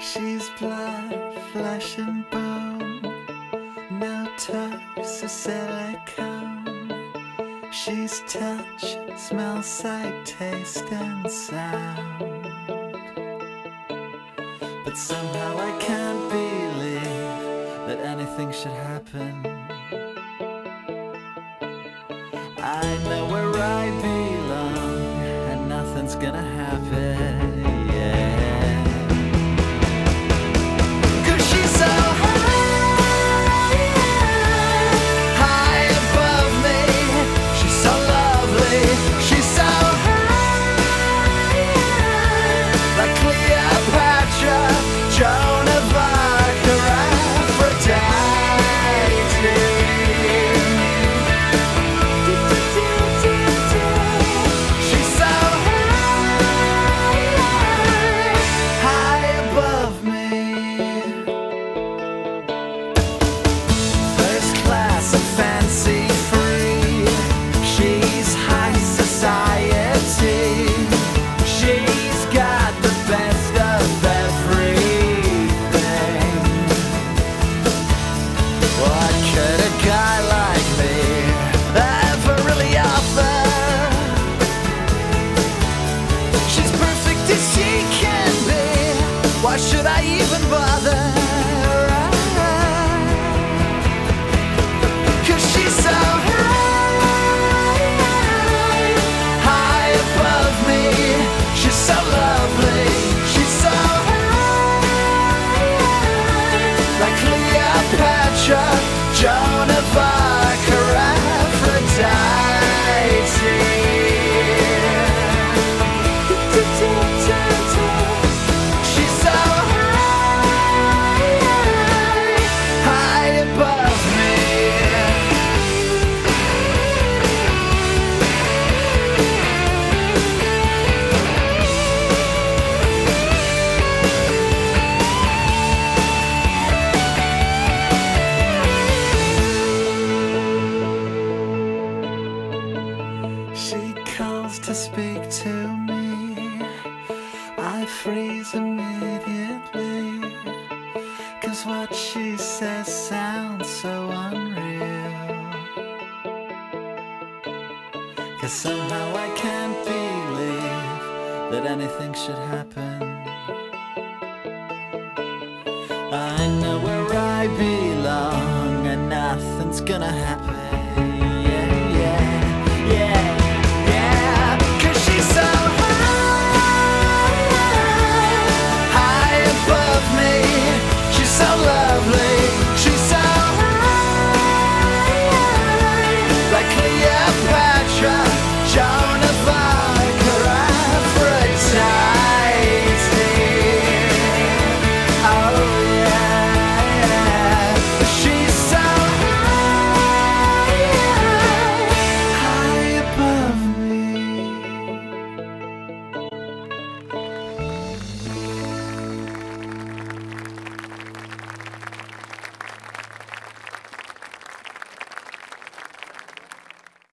She's blood, flesh and bone. No toes or silicone. She's touch, smell, sight, taste, and sound. But somehow I can't believe that anything should happen. I know where I belong, and nothing's gonna happen. And speak to me. I freeze immediately. Cause what she says sounds so unreal. Cause somehow I can't believe that anything should happen. I know where I belong, and nothing's gonna happen.